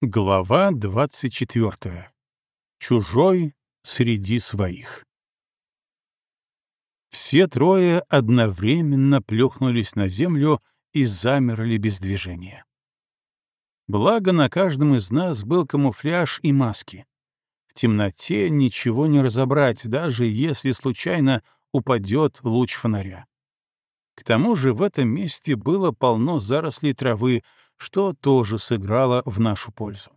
Глава 24. Чужой среди своих. Все трое одновременно плюхнулись на землю и замерли без движения. Благо на каждом из нас был камуфляж и маски. В темноте ничего не разобрать, даже если случайно упадет луч фонаря. К тому же в этом месте было полно зарослей травы, что тоже сыграло в нашу пользу.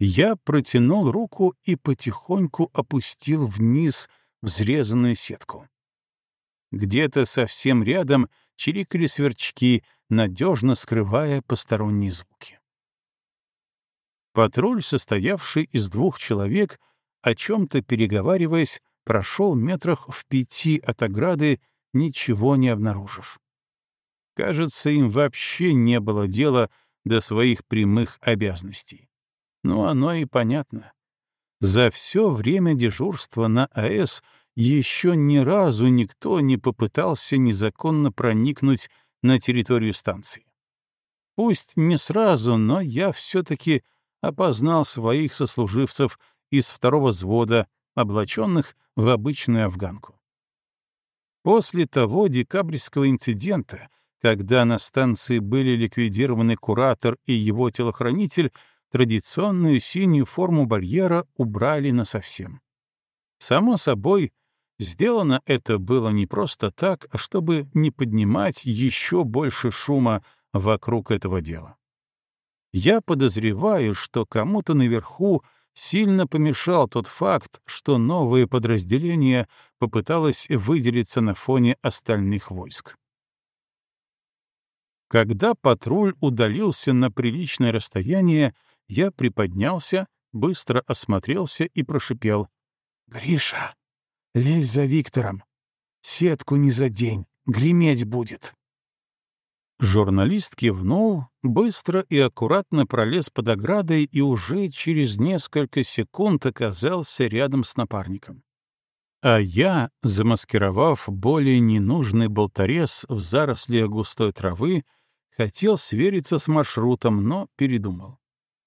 Я протянул руку и потихоньку опустил вниз взрезанную сетку. Где-то совсем рядом чирикали сверчки, надежно скрывая посторонние звуки. Патруль, состоявший из двух человек, о чем-то переговариваясь, прошел метрах в пяти от ограды, ничего не обнаружив. Кажется, им вообще не было дела до своих прямых обязанностей. Ну, оно и понятно. За все время дежурства на АЭС еще ни разу никто не попытался незаконно проникнуть на территорию станции. Пусть не сразу, но я все-таки опознал своих сослуживцев из второго взвода, облаченных в обычную афганку. После того декабрьского инцидента — когда на станции были ликвидированы куратор и его телохранитель, традиционную синюю форму барьера убрали насовсем. Само собой, сделано это было не просто так, а чтобы не поднимать еще больше шума вокруг этого дела. Я подозреваю, что кому-то наверху сильно помешал тот факт, что новое подразделение попыталось выделиться на фоне остальных войск. Когда патруль удалился на приличное расстояние, я приподнялся, быстро осмотрелся и прошипел. «Гриша, лезь за Виктором. Сетку не за день, греметь будет». Журналист кивнул, быстро и аккуратно пролез под оградой и уже через несколько секунд оказался рядом с напарником. А я, замаскировав более ненужный болторез в заросли густой травы, Хотел свериться с маршрутом, но передумал.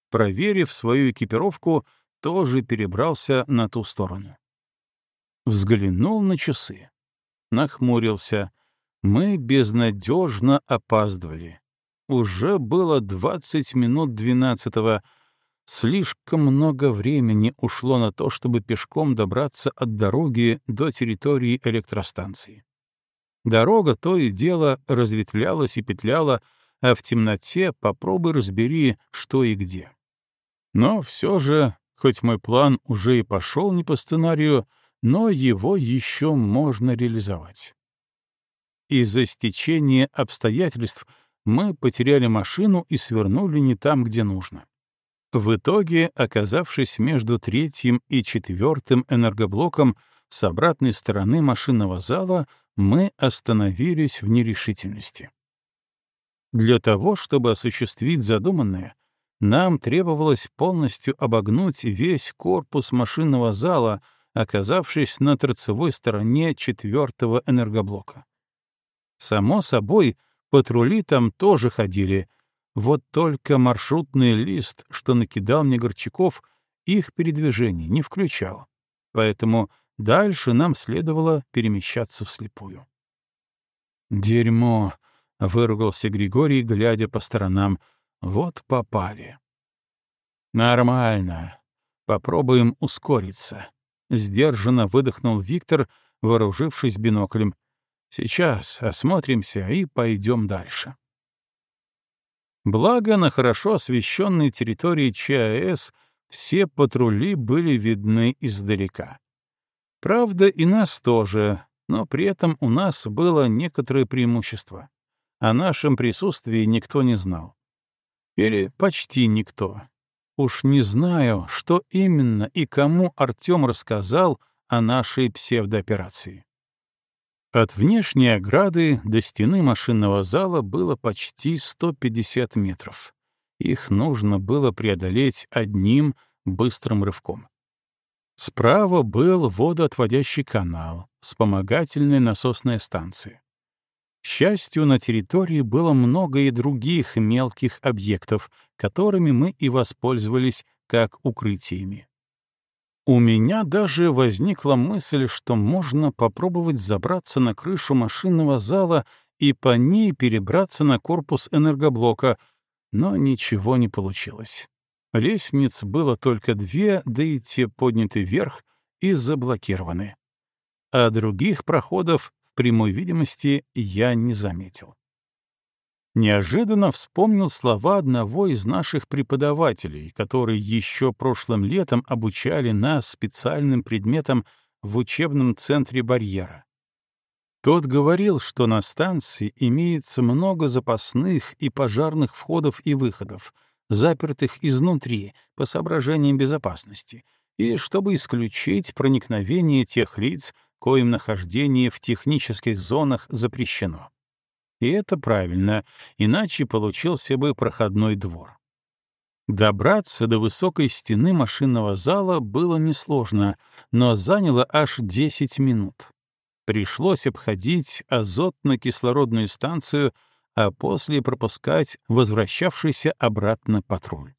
Проверив свою экипировку, тоже перебрался на ту сторону. Взглянул на часы. Нахмурился. Мы безнадежно опаздывали. Уже было двадцать минут двенадцатого. Слишком много времени ушло на то, чтобы пешком добраться от дороги до территории электростанции. Дорога то и дело разветвлялась и петляла, а в темноте попробуй разбери, что и где. Но все же, хоть мой план уже и пошел не по сценарию, но его еще можно реализовать. Из-за стечения обстоятельств мы потеряли машину и свернули не там, где нужно. В итоге, оказавшись между третьим и четвертым энергоблоком с обратной стороны машинного зала, мы остановились в нерешительности. Для того, чтобы осуществить задуманное, нам требовалось полностью обогнуть весь корпус машинного зала, оказавшись на торцевой стороне четвертого энергоблока. Само собой, патрули там тоже ходили, вот только маршрутный лист, что накидал мне Горчаков, их передвижение не включал, поэтому Дальше нам следовало перемещаться вслепую. «Дерьмо!» — выругался Григорий, глядя по сторонам. «Вот попали». «Нормально. Попробуем ускориться», — сдержанно выдохнул Виктор, вооружившись биноклем. «Сейчас осмотримся и пойдем дальше». Благо, на хорошо освещенной территории ЧАЭС все патрули были видны издалека. Правда, и нас тоже, но при этом у нас было некоторое преимущество. О нашем присутствии никто не знал. Или почти никто. Уж не знаю, что именно и кому Артем рассказал о нашей псевдооперации. От внешней ограды до стены машинного зала было почти 150 метров. Их нужно было преодолеть одним быстрым рывком. Справа был водоотводящий канал, вспомогательная насосная станция. Счастью, на территории было много и других мелких объектов, которыми мы и воспользовались как укрытиями. У меня даже возникла мысль, что можно попробовать забраться на крышу машинного зала и по ней перебраться на корпус энергоблока, но ничего не получилось. Лестниц было только две, да и те подняты вверх и заблокированы. А других проходов прямой видимости я не заметил неожиданно вспомнил слова одного из наших преподавателей, которые еще прошлым летом обучали нас специальным предметам в учебном центре барьера. Тот говорил, что на станции имеется много запасных и пожарных входов и выходов, запертых изнутри по соображениям безопасности, и чтобы исключить проникновение тех лиц, коим нахождение в технических зонах запрещено. И это правильно, иначе получился бы проходной двор. Добраться до высокой стены машинного зала было несложно, но заняло аж 10 минут. Пришлось обходить азотно-кислородную станцию, а после пропускать возвращавшийся обратно патруль.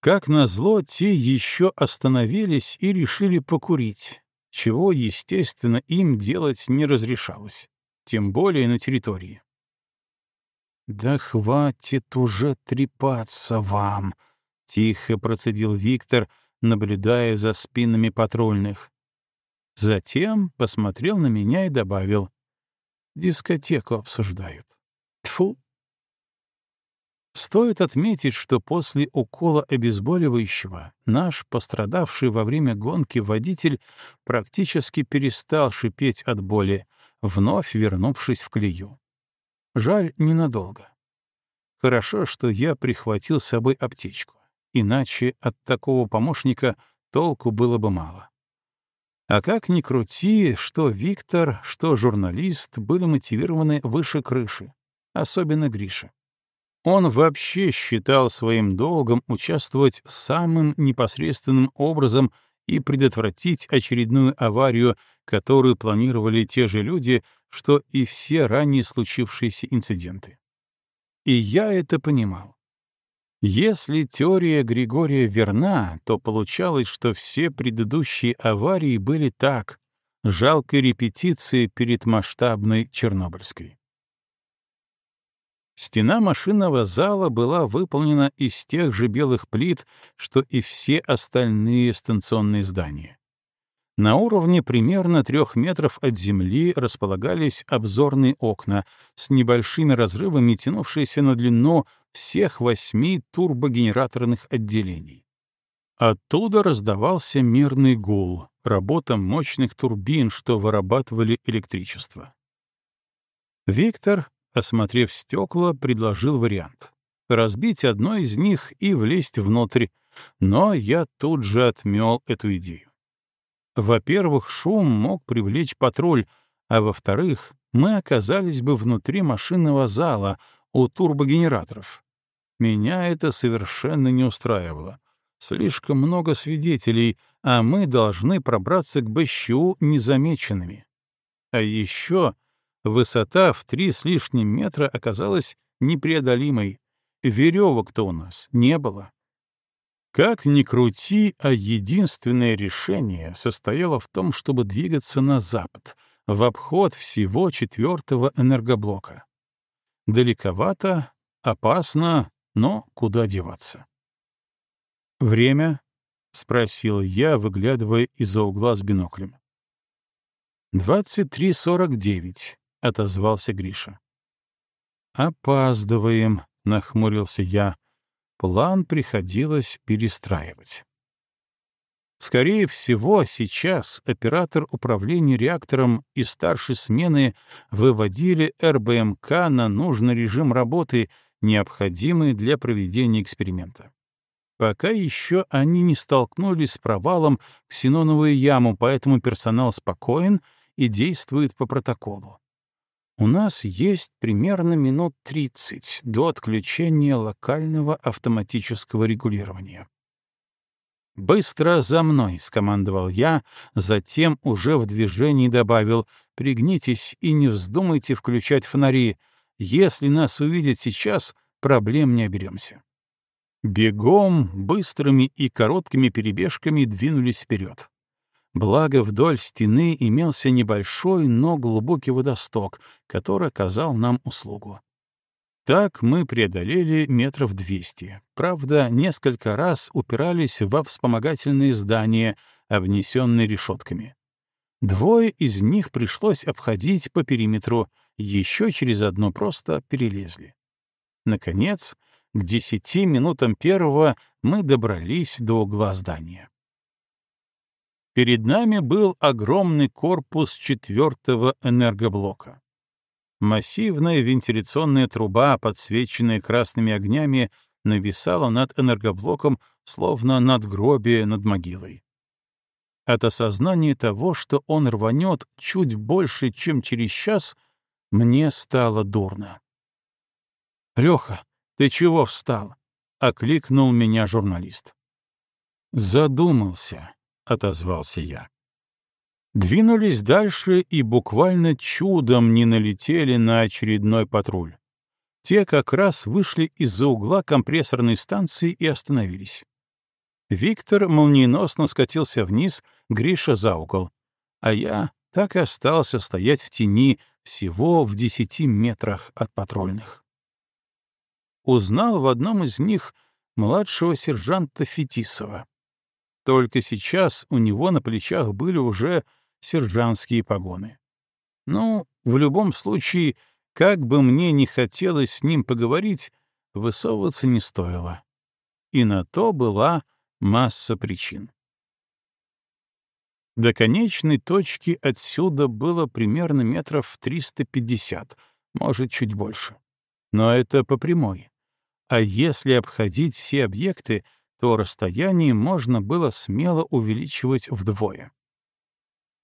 Как назло, те еще остановились и решили покурить, чего, естественно, им делать не разрешалось тем более на территории. «Да хватит уже трепаться вам!» — тихо процедил Виктор, наблюдая за спинами патрульных. Затем посмотрел на меня и добавил. «Дискотеку обсуждают. Тфу. Стоит отметить, что после укола обезболивающего наш пострадавший во время гонки водитель практически перестал шипеть от боли, вновь вернувшись в клею. Жаль, ненадолго. Хорошо, что я прихватил с собой аптечку, иначе от такого помощника толку было бы мало. А как ни крути, что Виктор, что журналист были мотивированы выше крыши, особенно Гриша. Он вообще считал своим долгом участвовать самым непосредственным образом и предотвратить очередную аварию, которую планировали те же люди, что и все ранее случившиеся инциденты. И я это понимал. Если теория Григория верна, то получалось, что все предыдущие аварии были так, жалкой репетицией перед масштабной Чернобыльской. Стена машинного зала была выполнена из тех же белых плит, что и все остальные станционные здания. На уровне примерно трех метров от земли располагались обзорные окна с небольшими разрывами, тянувшиеся на длину всех восьми турбогенераторных отделений. Оттуда раздавался мирный гул, работа мощных турбин, что вырабатывали электричество. Виктор осмотрев стекла, предложил вариант — разбить одно из них и влезть внутрь, но я тут же отмел эту идею. Во-первых, шум мог привлечь патруль, а во-вторых, мы оказались бы внутри машинного зала у турбогенераторов. Меня это совершенно не устраивало. Слишком много свидетелей, а мы должны пробраться к БЩУ незамеченными. А еще Высота в три с лишним метра оказалась непреодолимой. Веревок-то у нас не было. Как ни крути, а единственное решение состояло в том, чтобы двигаться на запад, в обход всего четвертого энергоблока. Далековато, опасно, но куда деваться? «Время?» — спросил я, выглядывая из-за угла с биноклем. «Двадцать три сорок девять отозвался Гриша. «Опаздываем», — нахмурился я. План приходилось перестраивать. Скорее всего, сейчас оператор управления реактором и старшей смены выводили РБМК на нужный режим работы, необходимый для проведения эксперимента. Пока еще они не столкнулись с провалом в ксеноновую яму, поэтому персонал спокоен и действует по протоколу. У нас есть примерно минут 30 до отключения локального автоматического регулирования. «Быстро за мной!» — скомандовал я, затем уже в движении добавил Пригнитесь и не вздумайте включать фонари. Если нас увидят сейчас, проблем не оберемся. Бегом, быстрыми и короткими перебежками двинулись вперед. Благо вдоль стены имелся небольшой, но глубокий водосток, который оказал нам услугу. Так мы преодолели метров двести. Правда, несколько раз упирались во вспомогательные здания, обнесенные решетками. Двое из них пришлось обходить по периметру, еще через одно просто перелезли. Наконец, к десяти минутам первого мы добрались до угла здания. Перед нами был огромный корпус четвертого энергоблока. Массивная вентиляционная труба, подсвеченная красными огнями, нависала над энергоблоком, словно надгробие над могилой. От осознания того, что он рванет чуть больше, чем через час, мне стало дурно. «Лёха, «Ты чего встал?» — окликнул меня журналист. «Задумался», — отозвался я. Двинулись дальше и буквально чудом не налетели на очередной патруль. Те как раз вышли из-за угла компрессорной станции и остановились. Виктор молниеносно скатился вниз, Гриша за угол, а я так и остался стоять в тени всего в десяти метрах от патрульных узнал в одном из них младшего сержанта Фетисова. Только сейчас у него на плечах были уже сержантские погоны. Ну, в любом случае, как бы мне не хотелось с ним поговорить, высовываться не стоило. И на то была масса причин. До конечной точки отсюда было примерно метров 350, может, чуть больше. Но это по прямой а если обходить все объекты, то расстояние можно было смело увеличивать вдвое.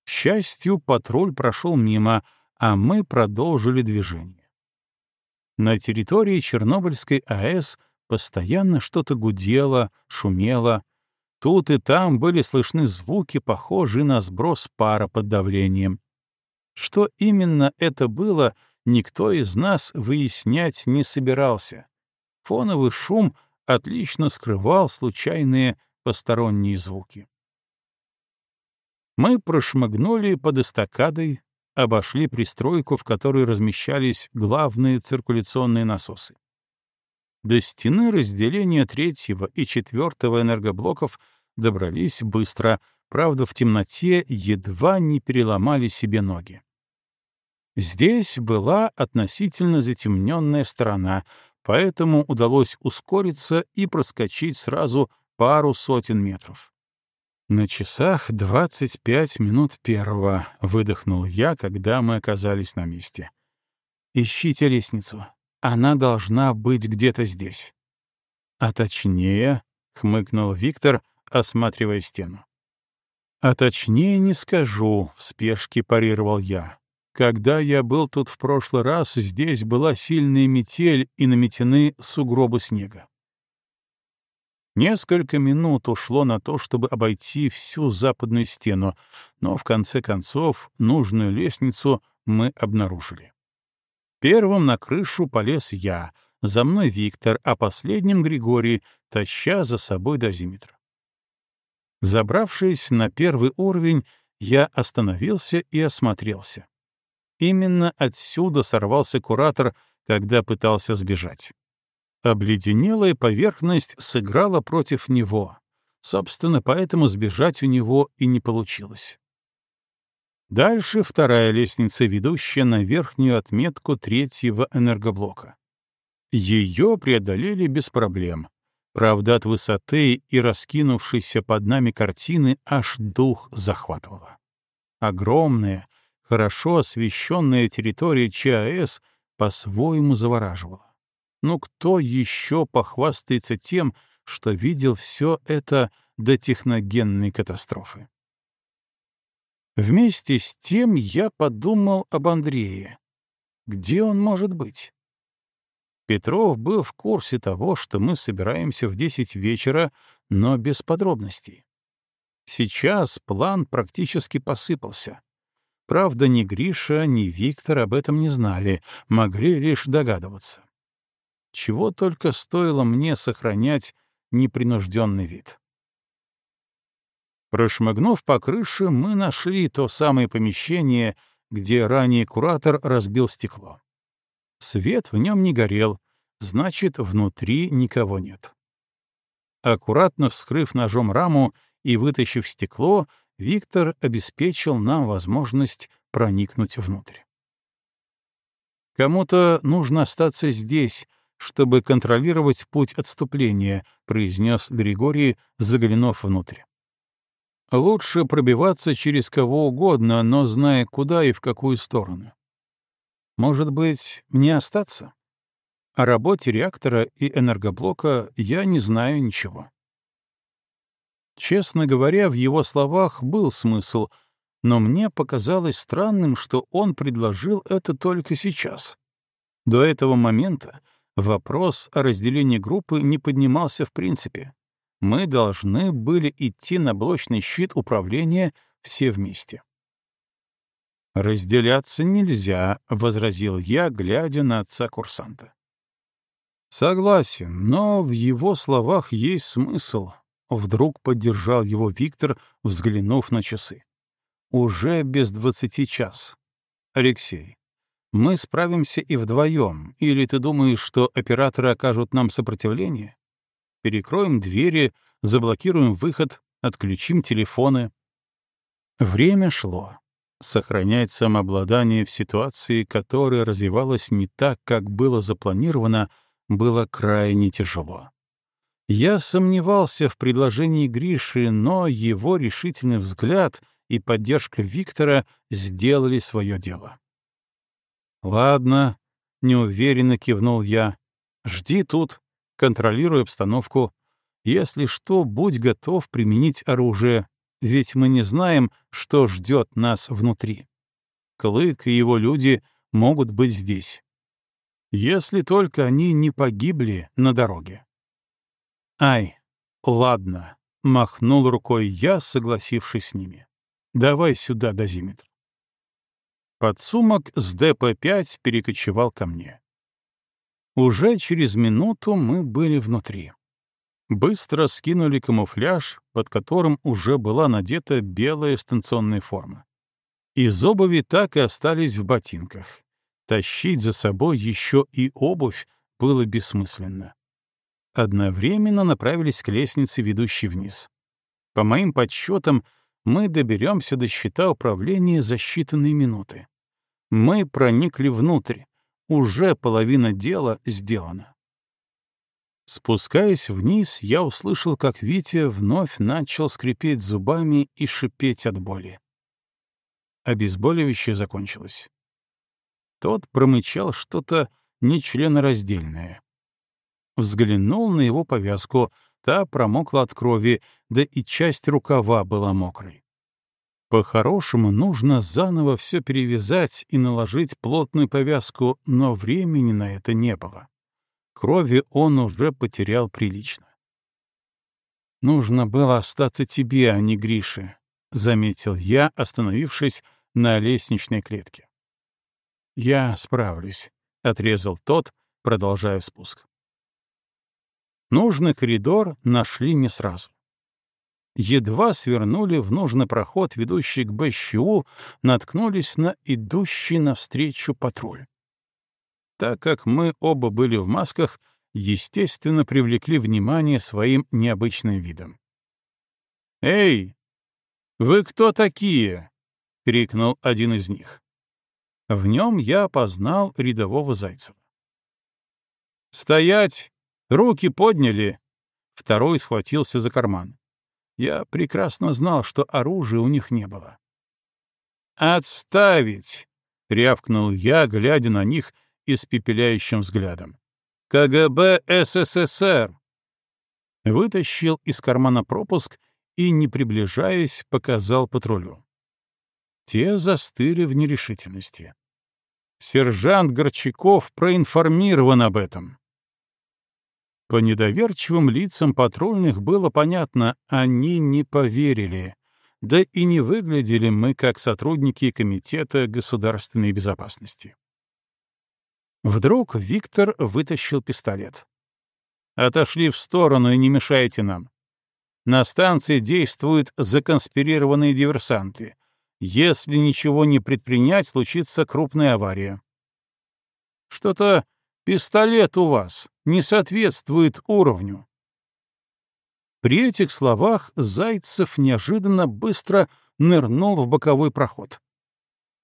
К счастью, патруль прошел мимо, а мы продолжили движение. На территории Чернобыльской АЭС постоянно что-то гудело, шумело. Тут и там были слышны звуки, похожие на сброс пара под давлением. Что именно это было, никто из нас выяснять не собирался. Фоновый шум отлично скрывал случайные посторонние звуки. Мы прошмыгнули под эстакадой, обошли пристройку, в которой размещались главные циркуляционные насосы. До стены разделения третьего и четвертого энергоблоков добрались быстро, правда, в темноте едва не переломали себе ноги. Здесь была относительно затемненная сторона, поэтому удалось ускориться и проскочить сразу пару сотен метров. «На часах двадцать пять минут первого», — выдохнул я, когда мы оказались на месте. «Ищите лестницу. Она должна быть где-то здесь». «А точнее», — хмыкнул Виктор, осматривая стену. «А точнее не скажу», — в спешке парировал я. Когда я был тут в прошлый раз, здесь была сильная метель и наметены сугробы снега. Несколько минут ушло на то, чтобы обойти всю западную стену, но в конце концов нужную лестницу мы обнаружили. Первым на крышу полез я, за мной Виктор, а последним Григорий, таща за собой дозиметр. Забравшись на первый уровень, я остановился и осмотрелся. Именно отсюда сорвался куратор, когда пытался сбежать. Обледенелая поверхность сыграла против него. Собственно, поэтому сбежать у него и не получилось. Дальше вторая лестница, ведущая на верхнюю отметку третьего энергоблока. Ее преодолели без проблем. Правда, от высоты и раскинувшейся под нами картины аж дух захватывало. Огромная, хорошо освещенная территория ЧАЭС по-своему завораживала. Ну кто еще похвастается тем, что видел все это до техногенной катастрофы? Вместе с тем я подумал об Андрее. Где он может быть? Петров был в курсе того, что мы собираемся в десять вечера, но без подробностей. Сейчас план практически посыпался. Правда, ни Гриша, ни Виктор об этом не знали, могли лишь догадываться. Чего только стоило мне сохранять непринужденный вид. Прошмыгнув по крыше, мы нашли то самое помещение, где ранее куратор разбил стекло. Свет в нем не горел, значит, внутри никого нет. Аккуратно вскрыв ножом раму и вытащив стекло, Виктор обеспечил нам возможность проникнуть внутрь. «Кому-то нужно остаться здесь, чтобы контролировать путь отступления», — произнес Григорий, заглянув внутрь. Лучше пробиваться через кого угодно, но зная, куда и в какую сторону. Может быть, мне остаться? О работе реактора и энергоблока я не знаю ничего. Честно говоря, в его словах был смысл, но мне показалось странным, что он предложил это только сейчас. До этого момента вопрос о разделении группы не поднимался в принципе мы должны были идти на блочный щит управления все вместе. «Разделяться нельзя», — возразил я, глядя на отца курсанта. «Согласен, но в его словах есть смысл», — вдруг поддержал его Виктор, взглянув на часы. «Уже без двадцати час. Алексей, мы справимся и вдвоем, или ты думаешь, что операторы окажут нам сопротивление? перекроем двери, заблокируем выход, отключим телефоны. Время шло. Сохранять самообладание в ситуации, которая развивалась не так, как было запланировано, было крайне тяжело. Я сомневался в предложении Гриши, но его решительный взгляд и поддержка Виктора сделали свое дело. «Ладно», — неуверенно кивнул я, — «жди тут, контролируй обстановку. Если что, будь готов применить оружие, ведь мы не знаем, что ждет нас внутри. Клык и его люди могут быть здесь. Если только они не погибли на дороге. Ай, ладно, — махнул рукой я, согласившись с ними. Давай сюда дозиметр. Подсумок с ДП-5 перекочевал ко мне. Уже через минуту мы были внутри. Быстро скинули камуфляж, под которым уже была надета белая станционная форма. Из обуви так и остались в ботинках. Тащить за собой еще и обувь было бессмысленно. Одновременно направились к лестнице, ведущей вниз. По моим подсчетам, мы доберемся до щита управления за считанные минуты. Мы проникли внутрь, уже половина дела сделана. Спускаясь вниз, я услышал, как Витя вновь начал скрипеть зубами и шипеть от боли. Обезболивающее закончилось. Тот промычал что-то нечленораздельное. Взглянул на его повязку, та промокла от крови, да и часть рукава была мокрой. По-хорошему, нужно заново все перевязать и наложить плотную повязку, но времени на это не было. Крови он уже потерял прилично. «Нужно было остаться тебе, а не Грише», — заметил я, остановившись на лестничной клетке. «Я справлюсь», — отрезал тот, продолжая спуск. Нужный коридор нашли не сразу едва свернули в нужный проход, ведущий к БЩУ, наткнулись на идущий навстречу патруль. Так как мы оба были в масках, естественно, привлекли внимание своим необычным видом. «Эй, вы кто такие?» — крикнул один из них. В нем я опознал рядового Зайцева. «Стоять! Руки подняли!» Второй схватился за карман. Я прекрасно знал, что оружия у них не было. «Отставить!» — рявкнул я, глядя на них испепеляющим взглядом. «КГБ СССР!» Вытащил из кармана пропуск и, не приближаясь, показал патрулю. Те застыли в нерешительности. Сержант Горчаков проинформирован об этом. По недоверчивым лицам патрульных было понятно, они не поверили. да и не выглядели мы как сотрудники Комитета государственной безопасности. Вдруг Виктор вытащил пистолет. «Отошли в сторону и не мешайте нам. На станции действуют законспирированные диверсанты. Если ничего не предпринять, случится крупная авария». «Что-то пистолет у вас не соответствует уровню», при этих словах Зайцев неожиданно быстро нырнул в боковой проход.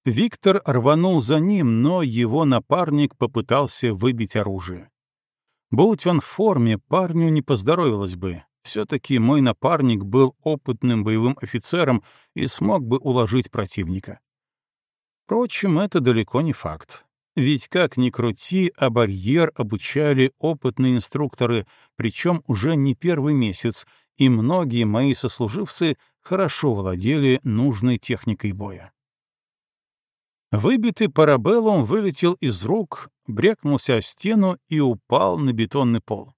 Виктор рванул за ним, но его напарник попытался выбить оружие. Будь он в форме, парню не поздоровилось бы. Все-таки мой напарник был опытным боевым офицером и смог бы уложить противника. Впрочем, это далеко не факт. Ведь как ни крути, а барьер обучали опытные инструкторы, причем уже не первый месяц, и многие мои сослуживцы хорошо владели нужной техникой боя. Выбитый парабеллум вылетел из рук, брякнулся о стену и упал на бетонный пол.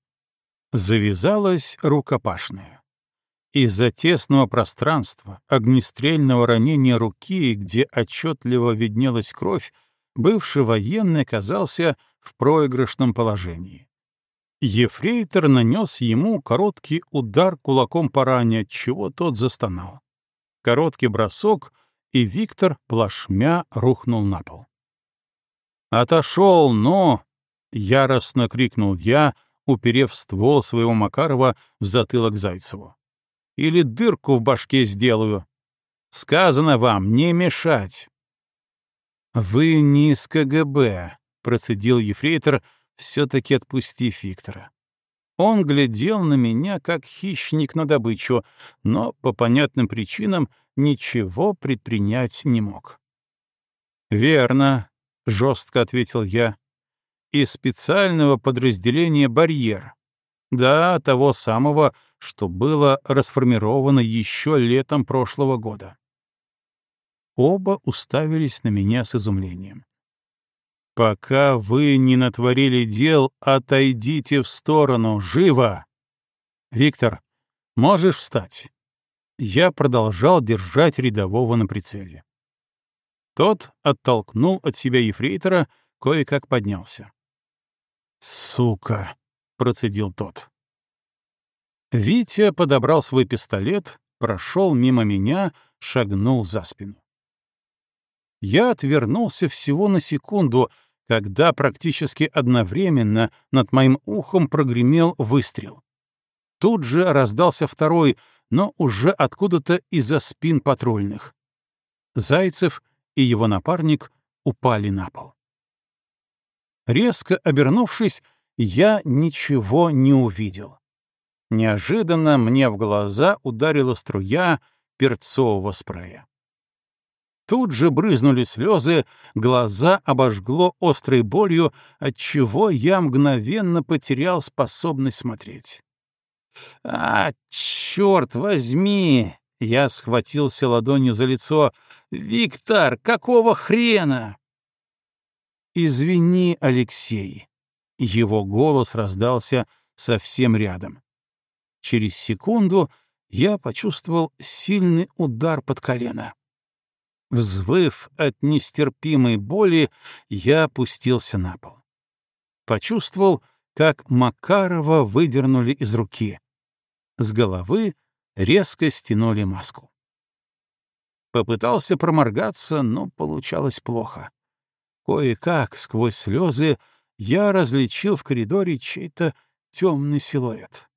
Завязалась рукопашная. Из-за тесного пространства, огнестрельного ранения руки, где отчетливо виднелась кровь, бывший военный оказался в проигрышном положении. Ефрейтор нанес ему короткий удар кулаком по ране, чего тот застонал. Короткий бросок, и Виктор плашмя рухнул на пол. «Отошел, но...» — яростно крикнул я, уперев ствол своего Макарова в затылок Зайцеву. «Или дырку в башке сделаю. Сказано вам не мешать». «Вы не из КГБ», — процедил ефрейтор, все-таки отпустив Виктора. Он глядел на меня, как хищник на добычу, но по понятным причинам ничего предпринять не мог. «Верно», — жестко ответил я. «Из специального подразделения «Барьер». Да, того самого, что было расформировано еще летом прошлого года. Оба уставились на меня с изумлением. «Пока вы не натворили дел, отойдите в сторону, живо!» «Виктор, можешь встать?» Я продолжал держать рядового на прицеле. Тот оттолкнул от себя ефрейтора, кое-как поднялся. «Сука!» — процедил тот. Витя подобрал свой пистолет, прошел мимо меня, шагнул за спину. Я отвернулся всего на секунду, когда практически одновременно над моим ухом прогремел выстрел. Тут же раздался второй, но уже откуда-то из-за спин патрульных. Зайцев и его напарник упали на пол. Резко обернувшись, я ничего не увидел. Неожиданно мне в глаза ударила струя перцового спрея. Тут же брызнули слезы, глаза обожгло острой болью, отчего я мгновенно потерял способность смотреть. «А, черт возьми!» — я схватился ладонью за лицо. «Виктор, какого хрена?» «Извини, Алексей». Его голос раздался совсем рядом. Через секунду я почувствовал сильный удар под колено. Взвыв от нестерпимой боли, я опустился на пол. Почувствовал, как Макарова выдернули из руки. С головы резко стянули маску. Попытался проморгаться, но получалось плохо. Кое-как, сквозь слезы, я различил в коридоре чей-то темный силуэт.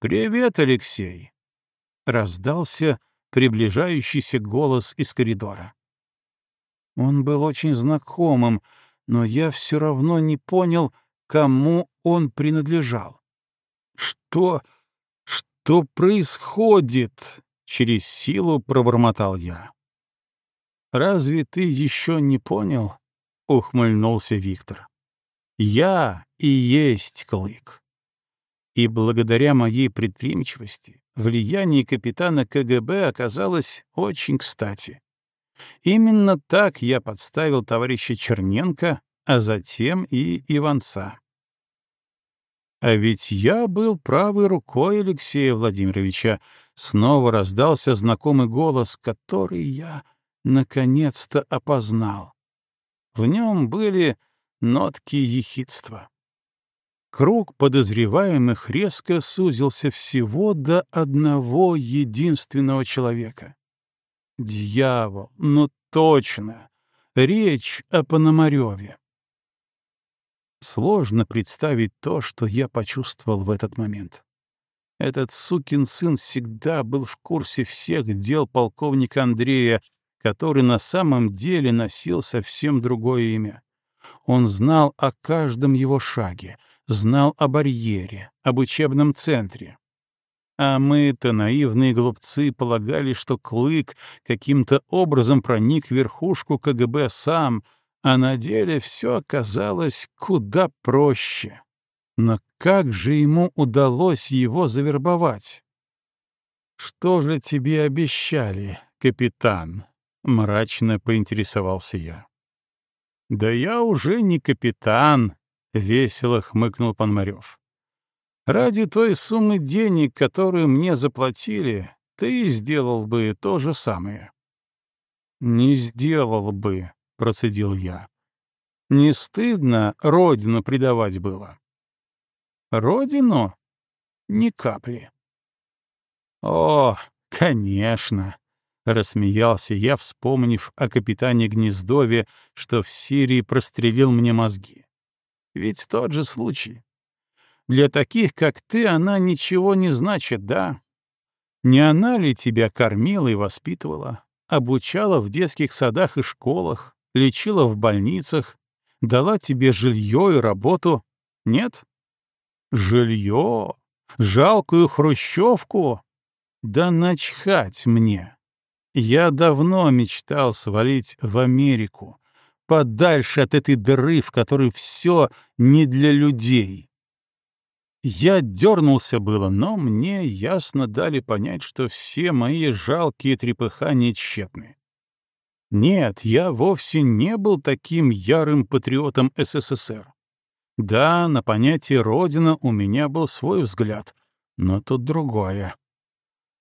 «Привет, Алексей!» — раздался приближающийся голос из коридора. Он был очень знакомым, но я все равно не понял, кому он принадлежал. «Что... что происходит?» — через силу пробормотал я. «Разве ты еще не понял?» — ухмыльнулся Виктор. «Я и есть Клык. И благодаря моей предприимчивости влияние капитана КГБ оказалось очень кстати. Именно так я подставил товарища Черненко, а затем и Иванца. А ведь я был правой рукой Алексея Владимировича, снова раздался знакомый голос, который я наконец-то опознал. В нем были нотки ехидства. Круг подозреваемых резко сузился всего до одного единственного человека. Дьявол, ну точно! Речь о Пономареве. Сложно представить то, что я почувствовал в этот момент. Этот сукин сын всегда был в курсе всех дел полковника Андрея, который на самом деле носил совсем другое имя. Он знал о каждом его шаге, знал о барьере, об учебном центре. А мы-то, наивные глупцы, полагали, что Клык каким-то образом проник в верхушку КГБ сам, а на деле все оказалось куда проще. Но как же ему удалось его завербовать? «Что же тебе обещали, капитан?» — мрачно поинтересовался я. «Да я уже не капитан», — весело хмыкнул Пономарев. «Ради той суммы денег, которую мне заплатили, ты сделал бы то же самое». «Не сделал бы», — процедил я. «Не стыдно родину предавать было?» «Родину? Ни капли». «О, конечно!» — рассмеялся я, вспомнив о капитане Гнездове, что в Сирии прострелил мне мозги. Ведь тот же случай. Для таких, как ты, она ничего не значит, да? Не она ли тебя кормила и воспитывала, обучала в детских садах и школах, лечила в больницах, дала тебе жилье и работу? Нет? Жилье? Жалкую хрущевку? Да начхать мне. Я давно мечтал свалить в Америку, подальше от этой дыры, в которой все не для людей. Я дернулся было, но мне ясно дали понять, что все мои жалкие трепыхания тщетны. Нет, я вовсе не был таким ярым патриотом СССР. Да, на понятие «родина» у меня был свой взгляд, но тут другое.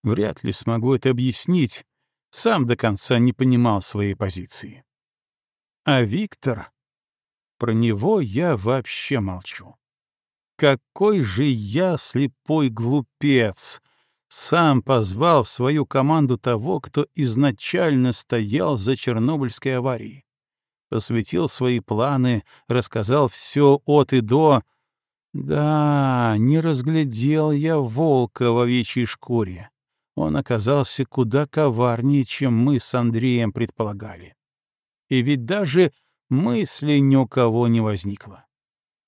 Вряд ли смогу это объяснить, сам до конца не понимал своей позиции. А Виктор... Про него я вообще молчу. Какой же я слепой глупец! Сам позвал в свою команду того, кто изначально стоял за Чернобыльской аварией. Посвятил свои планы, рассказал все от и до. Да, не разглядел я волка в овечьей шкуре. Он оказался куда коварнее, чем мы с Андреем предполагали и ведь даже мысли ни у кого не возникло.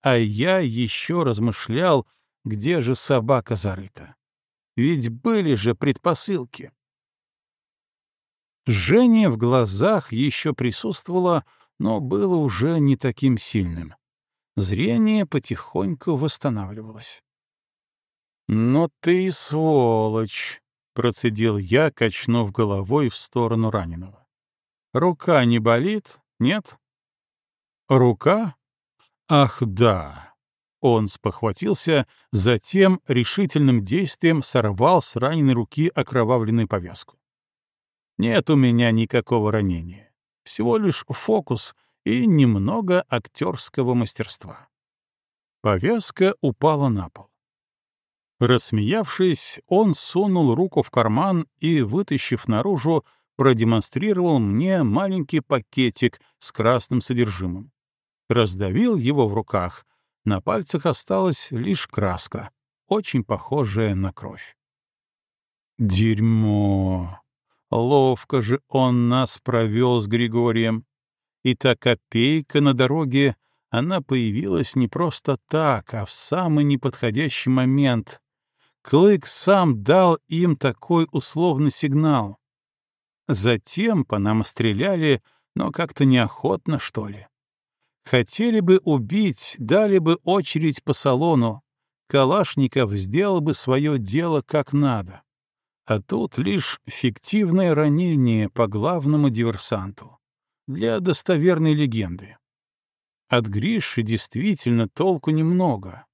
А я еще размышлял, где же собака зарыта. Ведь были же предпосылки. Жжение в глазах еще присутствовало, но было уже не таким сильным. Зрение потихоньку восстанавливалось. «Но ты сволочь!» — процедил я, качнув головой в сторону раненого. Рука не болит? Нет? Рука? Ах, да. Он спохватился, затем решительным действием сорвал с раненой руки окровавленную повязку. Нет у меня никакого ранения. Всего лишь фокус и немного актерского мастерства. Повязка упала на пол. Рассмеявшись, он сунул руку в карман и, вытащив наружу, продемонстрировал мне маленький пакетик с красным содержимым. Раздавил его в руках. На пальцах осталась лишь краска, очень похожая на кровь. Дерьмо! Ловко же он нас провел с Григорием. И та копейка на дороге, она появилась не просто так, а в самый неподходящий момент. Клык сам дал им такой условный сигнал. Затем по нам стреляли, но как-то неохотно, что ли. Хотели бы убить, дали бы очередь по салону. Калашников сделал бы свое дело как надо. А тут лишь фиктивное ранение по главному диверсанту. Для достоверной легенды. От Гриши действительно толку немного.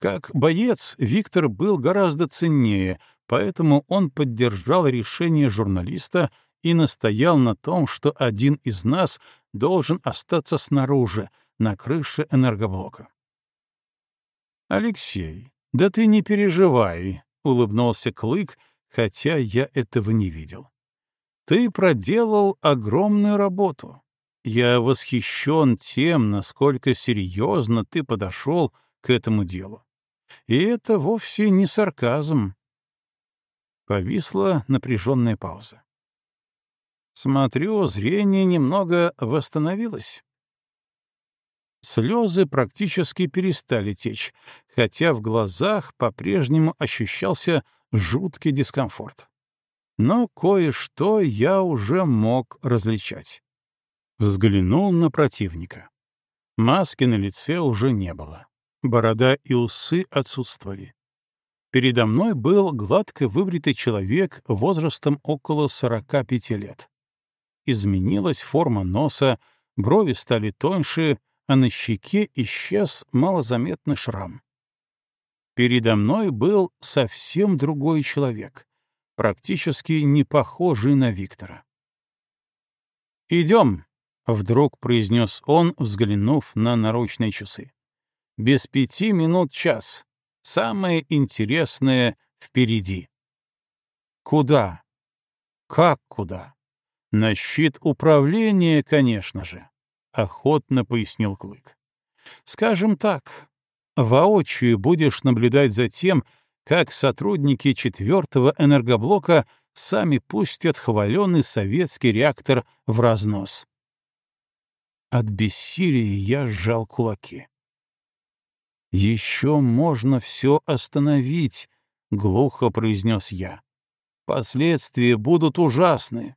Как боец Виктор был гораздо ценнее, поэтому он поддержал решение журналиста и настоял на том, что один из нас должен остаться снаружи, на крыше энергоблока. «Алексей, да ты не переживай», — улыбнулся Клык, хотя я этого не видел. «Ты проделал огромную работу. Я восхищен тем, насколько серьезно ты подошел к этому делу. И это вовсе не сарказм». Повисла напряженная пауза. Смотрю, зрение немного восстановилось. Слезы практически перестали течь, хотя в глазах по-прежнему ощущался жуткий дискомфорт. Но кое-что я уже мог различать. Взглянул на противника. Маски на лице уже не было. Борода и усы отсутствовали. Передо мной был гладко выбритый человек возрастом около 45 лет. Изменилась форма носа, брови стали тоньше, а на щеке исчез малозаметный шрам. Передо мной был совсем другой человек, практически не похожий на Виктора. «Идем», — вдруг произнес он, взглянув на наручные часы. «Без пяти минут час. Самое интересное впереди». «Куда? Как куда?» «На щит управления, конечно же. — охотно пояснил Клык. «Скажем так, воочию будешь наблюдать за тем, как сотрудники четвертого энергоблока сами пустят хваленый советский реактор в разнос». От бессилия я сжал кулаки. «Еще можно все остановить», — глухо произнес я. «Последствия будут ужасны».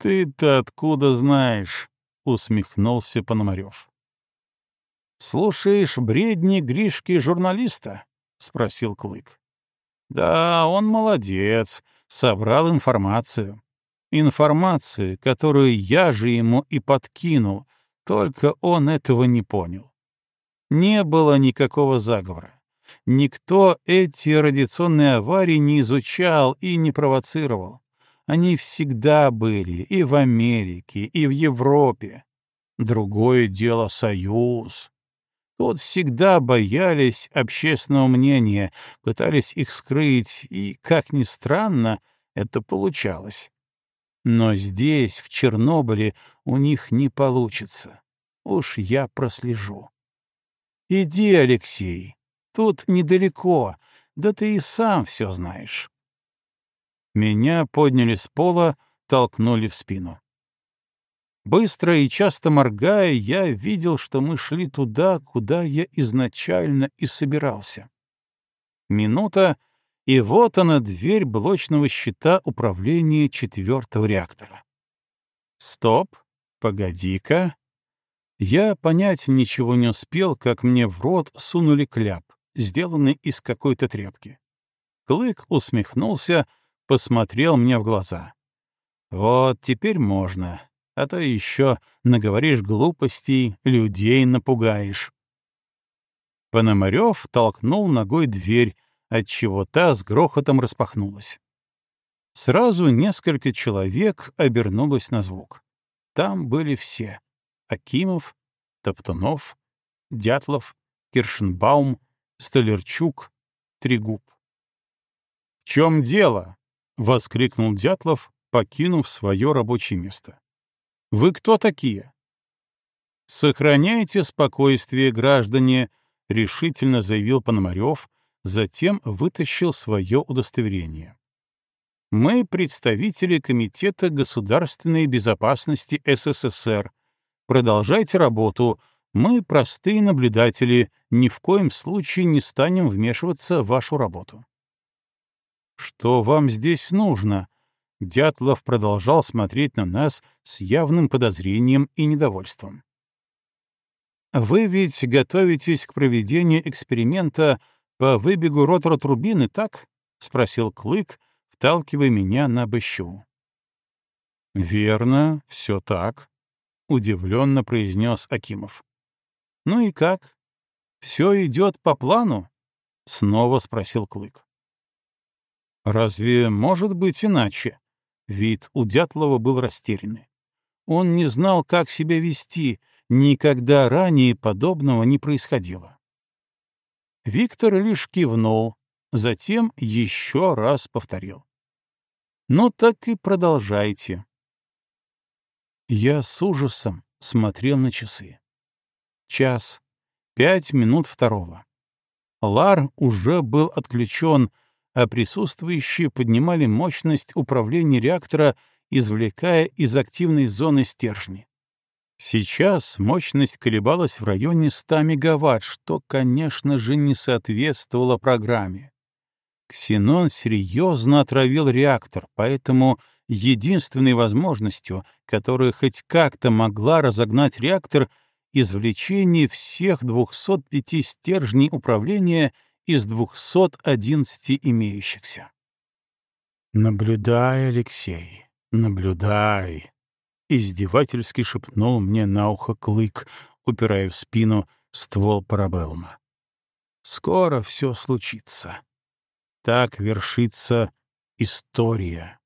«Ты-то откуда знаешь?» — усмехнулся Пономарев. «Слушаешь бредни Гришки-журналиста?» — спросил Клык. «Да, он молодец, собрал информацию. Информацию, которую я же ему и подкинул, только он этого не понял. Не было никакого заговора. Никто эти радиационные аварии не изучал и не провоцировал. Они всегда были и в Америке, и в Европе. Другое дело — Союз. Тут всегда боялись общественного мнения, пытались их скрыть, и, как ни странно, это получалось. Но здесь, в Чернобыле, у них не получится. Уж я прослежу. Иди, Алексей, тут недалеко, да ты и сам все знаешь. Меня подняли с пола, толкнули в спину. Быстро и часто моргая, я видел, что мы шли туда, куда я изначально и собирался. Минута, и вот она, дверь блочного щита управления четвертого реактора. Стоп, погоди-ка. Я понять ничего не успел, как мне в рот сунули кляп, сделанный из какой-то тряпки. Клык усмехнулся, посмотрел мне в глаза. «Вот теперь можно, а то еще наговоришь глупостей, людей напугаешь». Пономарев толкнул ногой дверь, отчего та с грохотом распахнулась. Сразу несколько человек обернулось на звук. Там были все — Акимов, Топтунов, Дятлов, Киршенбаум, Столярчук, Трегуб. «В чем дело?» — воскликнул Дятлов, покинув свое рабочее место. «Вы кто такие?» «Сохраняйте спокойствие, граждане», — решительно заявил Пономарев, затем вытащил свое удостоверение. «Мы представители Комитета государственной безопасности СССР. Продолжайте работу. Мы простые наблюдатели, ни в коем случае не станем вмешиваться в вашу работу». «Что вам здесь нужно?» Дятлов продолжал смотреть на нас с явным подозрением и недовольством. «Вы ведь готовитесь к проведению эксперимента по выбегу ротора турбины, так?» — спросил Клык, вталкивая меня на быщу. «Верно, все так», — удивленно произнес Акимов. «Ну и как? Все идет по плану?» — снова спросил Клык. Разве может быть иначе? Вид у Дятлова был растерянный. Он не знал, как себя вести, никогда ранее подобного не происходило. Виктор лишь кивнул, затем еще раз повторил. «Ну так и продолжайте». Я с ужасом смотрел на часы. Час, пять минут второго. Лар уже был отключен, а присутствующие поднимали мощность управления реактора, извлекая из активной зоны стержни. Сейчас мощность колебалась в районе 100 мегаватт, что, конечно же, не соответствовало программе. Ксенон серьезно отравил реактор, поэтому единственной возможностью, которая хоть как-то могла разогнать реактор, извлечение всех 205 стержней управления из 211 имеющихся. «Наблюдай, Алексей, наблюдай», издевательски шепнул мне на ухо клык, упирая в спину ствол парабеллума. «Скоро все случится. Так вершится история».